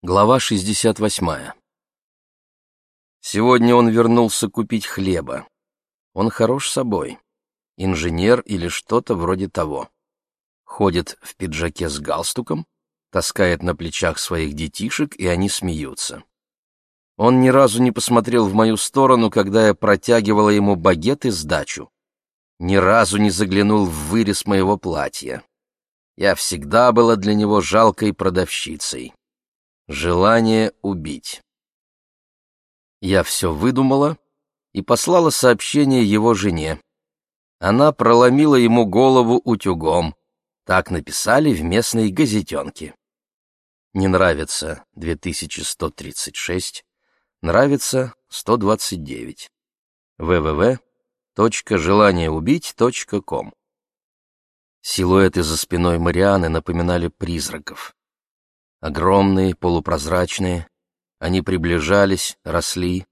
Глава 68. Сегодня он вернулся купить хлеба. Он хорош собой. Инженер или что-то вроде того. Ходит в пиджаке с галстуком, таскает на плечах своих детишек, и они смеются. Он ни разу не посмотрел в мою сторону, когда я протягивала ему багет и сдачу. Ни разу не заглянул в вырез моего платья. Я всегда была для него жалкой продавщицей. Желание убить. Я все выдумала и послала сообщение его жене. Она проломила ему голову утюгом. Так написали в местной газетенке. Не нравится 2136, нравится 129. www.желаниеубить.ком Силуэты за спиной Марианы напоминали призраков. Огромные, полупрозрачные, они приближались, росли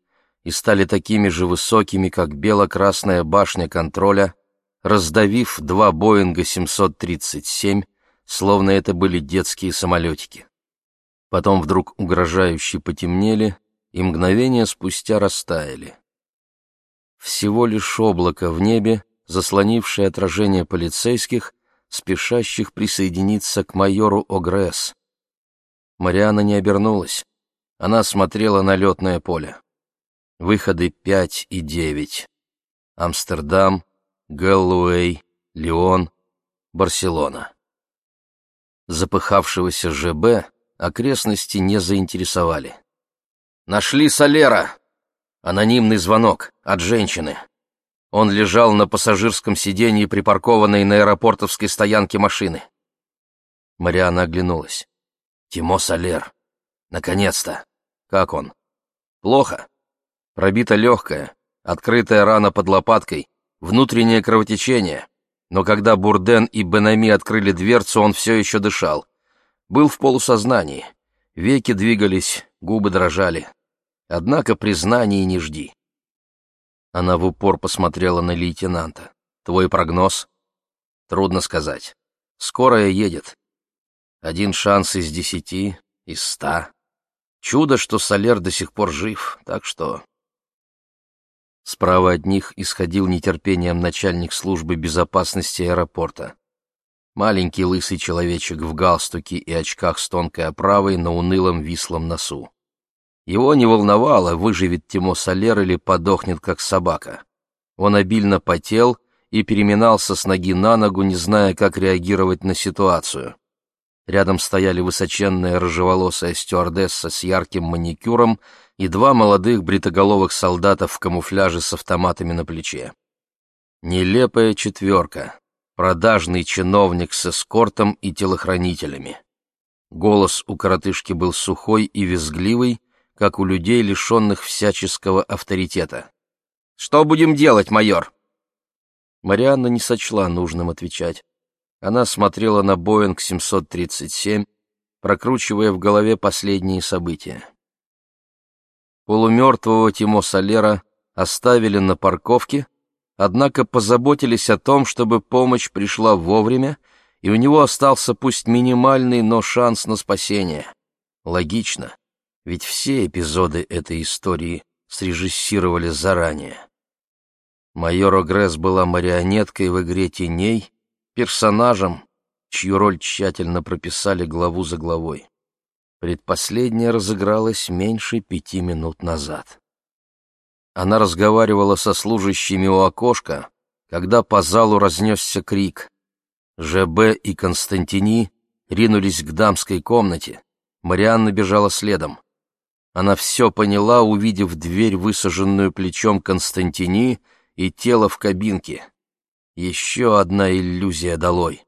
и стали такими же высокими, как бело-красная башня контроля, раздавив два Боинга 737, словно это были детские самолетики. Потом вдруг угрожающе потемнели и мгновение спустя растаяли. Всего лишь облако в небе, заслонившее отражение полицейских, спешащих присоединиться к майору Огресс. Мариана не обернулась. Она смотрела на летное поле. Выходы пять и девять. Амстердам, Гэллуэй, Лион, Барселона. Запыхавшегося ЖБ окрестности не заинтересовали. «Нашли Солера!» Анонимный звонок от женщины. Он лежал на пассажирском сиденье припаркованной на аэропортовской стоянке машины. Мариана оглянулась. Тимо Солер. Наконец-то. Как он? Плохо. Пробита легкая, открытая рана под лопаткой, внутреннее кровотечение. Но когда Бурден и Бенами открыли дверцу, он все еще дышал. Был в полусознании. Веки двигались, губы дрожали. Однако признаний не жди. Она в упор посмотрела на лейтенанта. «Твой прогноз?» «Трудно сказать. Скорая едет. Один шанс из десяти, из ста. Чудо, что Солер до сих пор жив, так что... Справа от них исходил нетерпением начальник службы безопасности аэропорта. Маленький лысый человечек в галстуке и очках с тонкой оправой на унылом вислом носу. Его не волновало, выживет Тимо Солер или подохнет, как собака. Он обильно потел и переминался с ноги на ногу, не зная, как реагировать на ситуацию. Рядом стояли высоченная рыжеволосая стюардесса с ярким маникюром и два молодых бритоголовых солдата в камуфляже с автоматами на плече. Нелепая четверка, продажный чиновник с эскортом и телохранителями. Голос у коротышки был сухой и визгливый, как у людей, лишенных всяческого авторитета. «Что будем делать, майор?» Марианна не сочла нужным отвечать. Она смотрела на Боинг 737, прокручивая в голове последние события. Полумертвого Тимо Солера оставили на парковке, однако позаботились о том, чтобы помощь пришла вовремя, и у него остался пусть минимальный, но шанс на спасение. Логично, ведь все эпизоды этой истории срежиссировали заранее. Майор Огресс была марионеткой в игре теней, персонажам, чью роль тщательно прописали главу за главой. Предпоследняя разыгралась меньше пяти минут назад. Она разговаривала со служащими у окошка, когда по залу разнесся крик. ЖБ и Константини ринулись к дамской комнате. Марианна бежала следом. Она все поняла, увидев дверь, высаженную плечом Константини, и тело в кабинке. Еще одна иллюзия долой.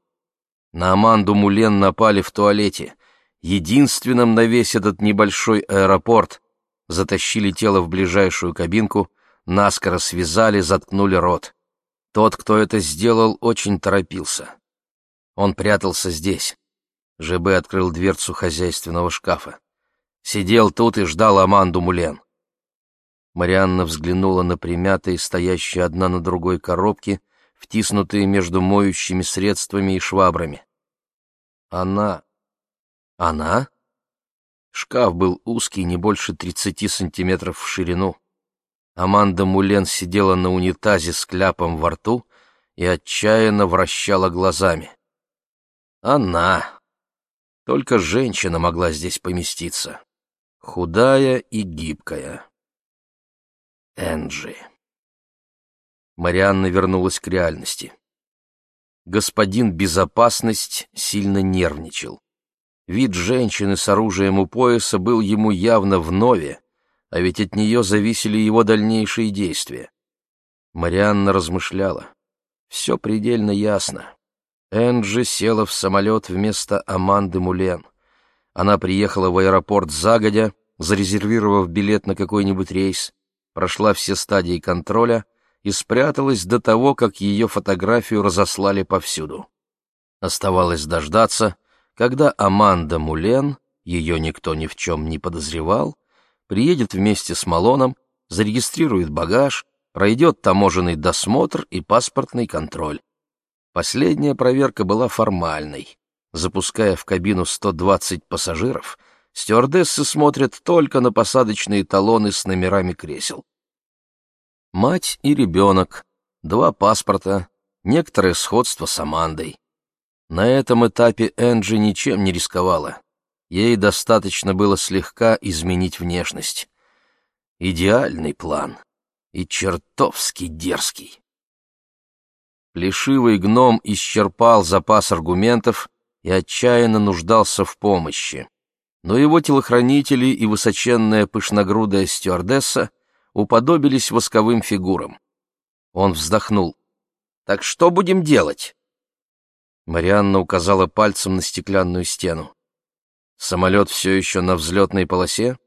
На Аманду Мулен напали в туалете, единственном на весь этот небольшой аэропорт. Затащили тело в ближайшую кабинку, наскоро связали, заткнули рот. Тот, кто это сделал, очень торопился. Он прятался здесь. ЖБ открыл дверцу хозяйственного шкафа. Сидел тут и ждал Аманду Мулен. Марианна взглянула на примятые, стоящие одна на другой коробки, втиснутые между моющими средствами и швабрами. Она... Она? Шкаф был узкий, не больше тридцати сантиметров в ширину. Аманда Мулен сидела на унитазе с кляпом во рту и отчаянно вращала глазами. Она. Только женщина могла здесь поместиться. Худая и гибкая. Энджи. Марианна вернулась к реальности. Господин Безопасность сильно нервничал. Вид женщины с оружием у пояса был ему явно вновь, а ведь от нее зависели его дальнейшие действия. Марианна размышляла. Все предельно ясно. Энджи села в самолет вместо Аманды Мулен. Она приехала в аэропорт загодя, зарезервировав билет на какой-нибудь рейс, прошла все стадии контроля и спряталась до того, как ее фотографию разослали повсюду. Оставалось дождаться, когда Аманда Мулен, ее никто ни в чем не подозревал, приедет вместе с Малоном, зарегистрирует багаж, пройдет таможенный досмотр и паспортный контроль. Последняя проверка была формальной. Запуская в кабину 120 пассажиров, стюардессы смотрят только на посадочные талоны с номерами кресел. Мать и ребенок, два паспорта, некоторое сходство с Амандой. На этом этапе Энджи ничем не рисковала. Ей достаточно было слегка изменить внешность. Идеальный план и чертовски дерзкий. Плешивый гном исчерпал запас аргументов и отчаянно нуждался в помощи. Но его телохранители и высоченная пышногрудая стюардесса уподобились восковым фигурам. Он вздохнул. «Так что будем делать?» Марианна указала пальцем на стеклянную стену. Самолет все еще на взлетной полосе?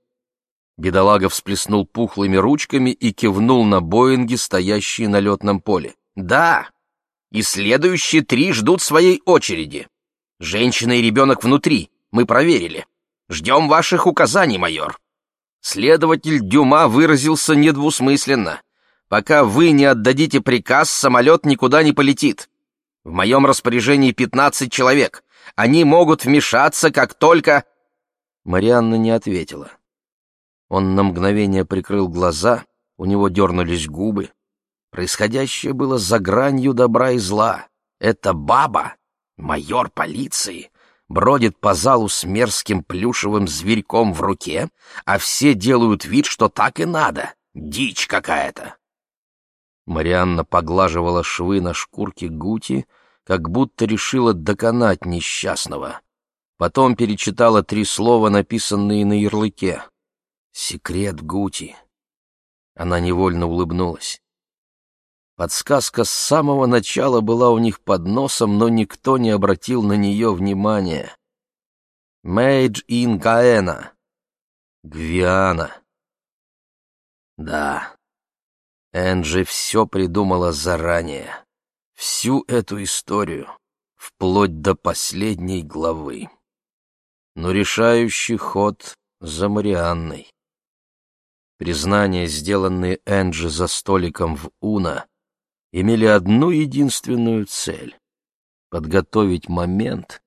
Бедолага всплеснул пухлыми ручками и кивнул на Боинги, стоящие на летном поле. «Да! И следующие три ждут своей очереди. Женщина и ребенок внутри, мы проверили. Ждем ваших указаний, майор». Следователь Дюма выразился недвусмысленно. «Пока вы не отдадите приказ, самолет никуда не полетит. В моем распоряжении пятнадцать человек. Они могут вмешаться, как только...» Марианна не ответила. Он на мгновение прикрыл глаза, у него дернулись губы. Происходящее было за гранью добра и зла. Это баба, майор полиции, бродит по залу с мерзким плюшевым зверьком в руке, а все делают вид, что так и надо. Дичь какая-то. Марианна поглаживала швы на шкурке Гути, как будто решила доконать несчастного. Потом перечитала три слова, написанные на ярлыке. «Секрет Гути». Она невольно улыбнулась. Подсказка с самого начала была у них под носом, но никто не обратил на нее внимания. «Made in Gaena». Гвиана. Да, Энджи все придумала заранее. Всю эту историю, вплоть до последней главы. Но решающий ход за Марианной. Признания, сделанные Энджи за столиком в Уна, имели одну единственную цель — подготовить момент,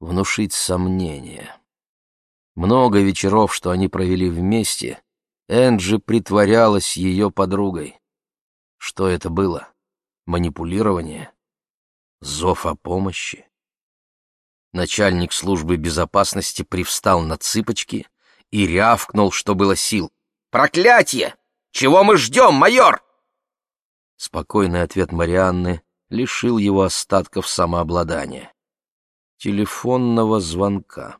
внушить сомнения. Много вечеров, что они провели вместе, Энджи притворялась ее подругой. Что это было? Манипулирование? Зов о помощи? Начальник службы безопасности привстал на цыпочки и рявкнул, что было сил. «Проклятие! Чего мы ждем, майор?» Спокойный ответ Марианны лишил его остатков самообладания. Телефонного звонка.